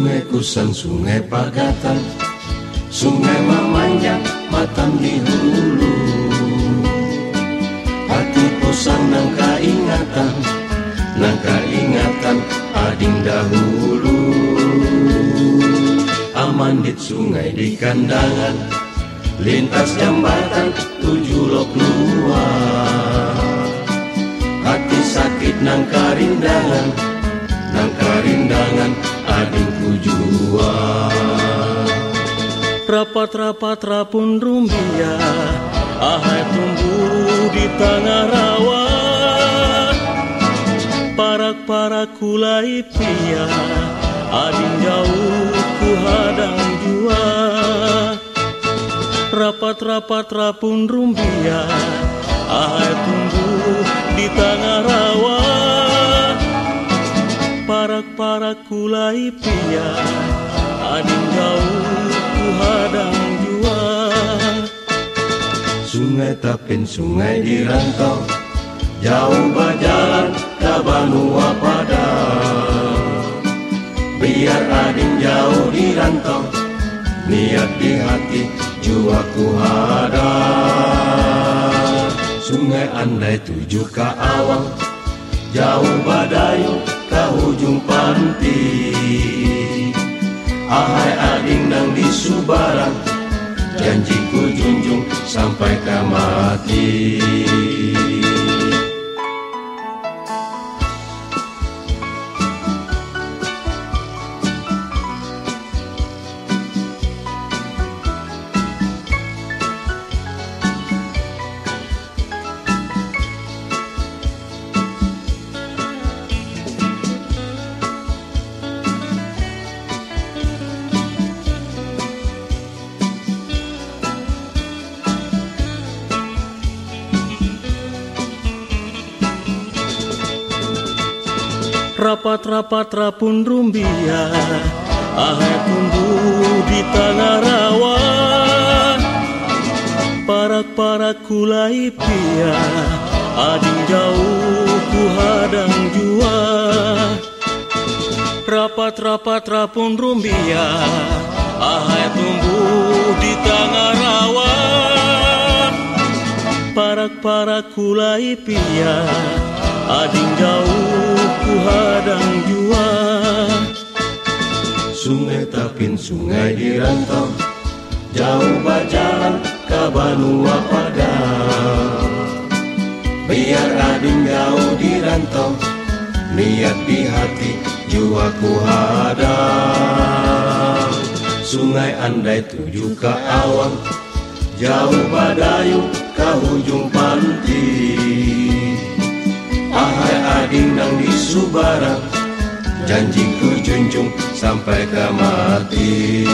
Sungai Kusang, Sungai Pagatan. Sungai memanjang matam di hulu. Hati posang nangka ingatan Nangka ingatan ading dahulu. Amandit sungai di kandangan Lintas jambatan tujuh lok luar Hati sakit nangka rindangan Nangka rindangan adingku jua Rapat-rapat rapun rumbia Ahai tumbuh di tengah rawa. Parak-parak kulai pia Ading jauh ku hadang jua. Rapat-rapat rapun rumbia Ahai tumbuh di tengah Kulai pia Ading ku hadang jua. Sungai Tapin, sungai di rantau Jauh berjalan ke Banua Padang. Biar ading jauh di rantau Niat di hati jua ku hadang. Sungai andai tuju ke awang Jauh badayu ujung panti. Ahai ading nang di Subarang Janjiku junjung sampai ke Rapat-rapat rapun rumbia Ahai tumbuh di tanah rawa. Parak-parak kulai pia Ading jauh ku hadang jua. Rapat-rapat rapun rumbia Ahai tumbuh di tanah rawa. Parak-parak kulai pia Ading jauh hadang jua. Sungai Tapin, sungai di rantau Jauh berjalan ke Banua Padang. Biar ading jauh di rantau Niat di hati jua ku hadang. Sungai andai tuju ke awang Jauh badayu ke ujung panti Subarang Janjiku junjung sampai ke mati